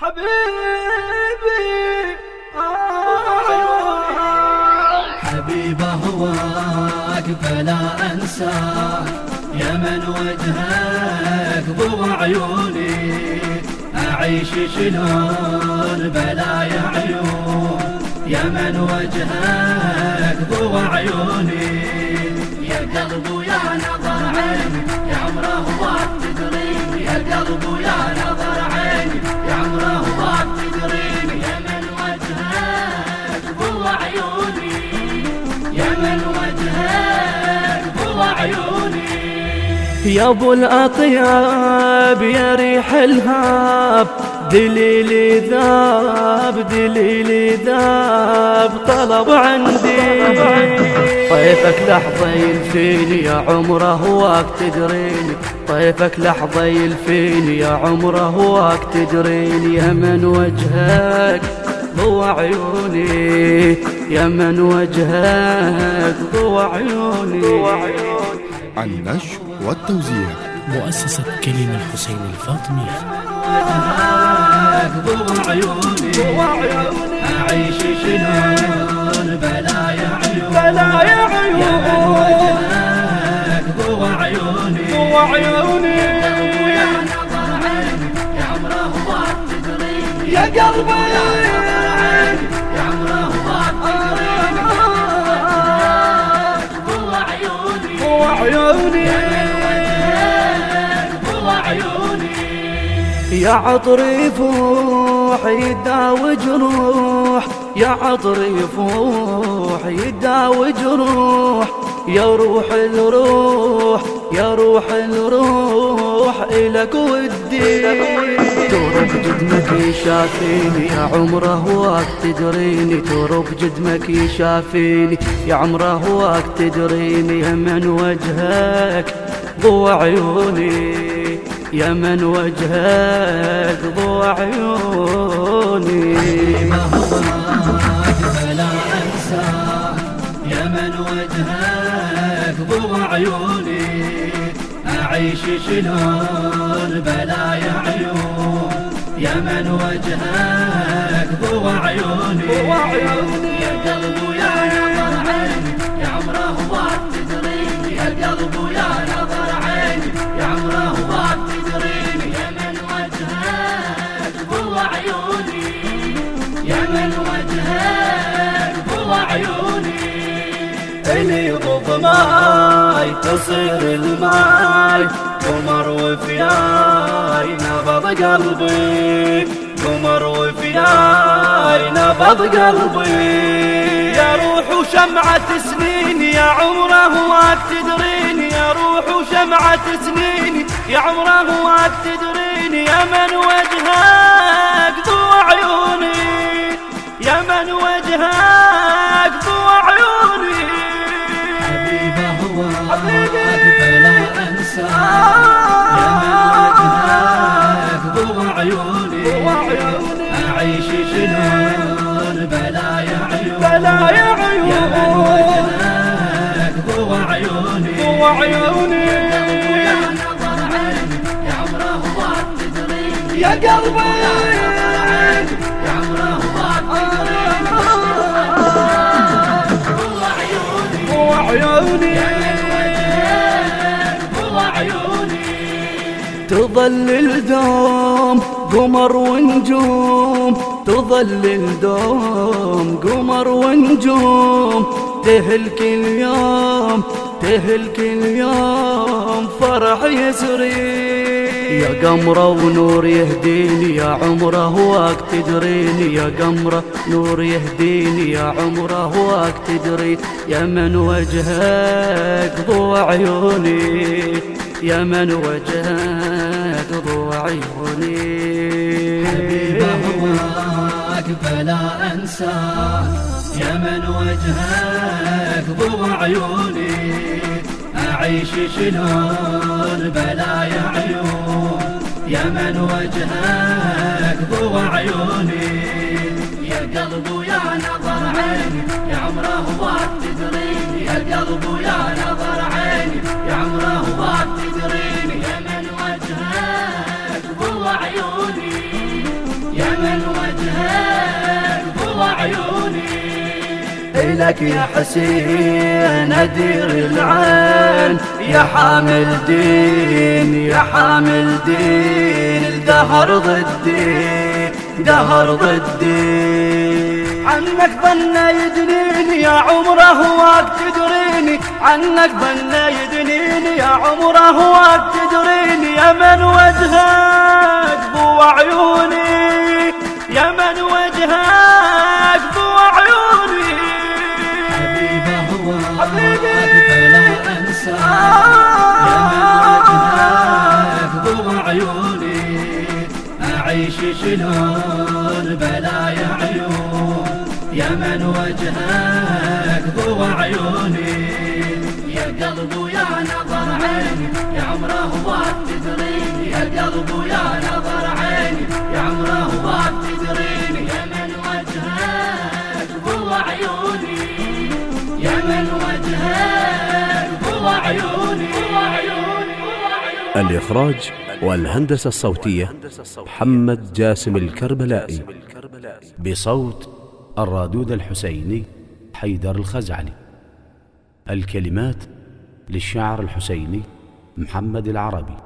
حبيبي. حبيبه هواك فلا انساك يا من وجهك ضو عيوني. أعيش شلون بلا يا عيون يا من وجهك ضو عيوني. يا قلب يا وجهك ضو عيوني. يا أبو الأطياب يا ريح الهاب دليلي ذاب دليلي ذاب طلب عندي. طيفك لحظة يلفيني يا عمره هواك تدريني. طيفك لحظة يلفيني يا عمره هواك تدريني. يا من وجهك ضوى عيوني. يا من وجهك ضوى عيوني. النشر والتوزيع. مؤسسة كلمة الحسين الفاطمية. وجهك ضوى عيوني. أعيش شلون بلا يا عيون. بلا يا يا من عيون وجهك ضوى عيوني. ضوى عيوني. يا نظر عيني يا عمره هواك تدريني يا قلبي. يا عطر يفوح يداوي جروح يا عطر يفوح يداوي جروح يا روح الروح يا روح الروح إلك ودي. ترب جدمك يشافيني يا عمره هواك تدريني ترب جدمك يشافيني يا عمره هواك تدريني من وجهك ضوى عيوني. يا من وجهك ضوى عيوني. ما هواك فلا أنسى يا من وجهك ضوى عيوني. أعيش شلون بلا يا عيون. يا من وجهك ضوى عيوني. يا قلب يا عيوني ضب ماي تصير الماي. قمر وفياي نبض قلبي. قمر وفياي نبض قلبي. يا روح وشمعة سنيني يا عمره هواك تدريني. يا روح وشمعة سنيني يا عمره هواك تدريني. يا من عيوني. أعيش بلا يا عيون يا من وجهك عيوني ضوى عيوني يا نظر يا عمره عيوني تظلل دوم قمر ونجوم. تظلل دوم قمر ونجوم. تهل كل يوم تهل كل يوم. فرح يسري. يا قمرة ونور يهديني يا عمره هواك تدريني يا قمرة نور يهديني يا عمره هواك تدري يا من وجهك ضوى عيوني يا من وجهك ضوى عيوني حبيبه هواك فلا أنسى يا من وجهك ضوى عيوني أعيش شلون بلا يا عيون يا من وجهك ضوى عيوني يا قلب يا نظر عيني يا عمره هواك تدريني يا قلب يا إلك يا حسين أدير العين. يا حامل دين يا حامل دين. الدهر ضدي دهر ضدي. عنك ظن يدنيني يا عمره واك تدريني عنك ظن يدنيني يا عمره واك تدريني شلون بلا يا عيون؟ يا من وجهك ضوى عيوني يا قلب يا نظر عيني يا عمره واك تدريني. يا قلب يا نظر الإخراج والهندسة الصوتية محمد جاسم الكربلائي بصوت الرادود الحسيني حيدر الخزعلي. الكلمات للشاعر الحسيني محمد العربي.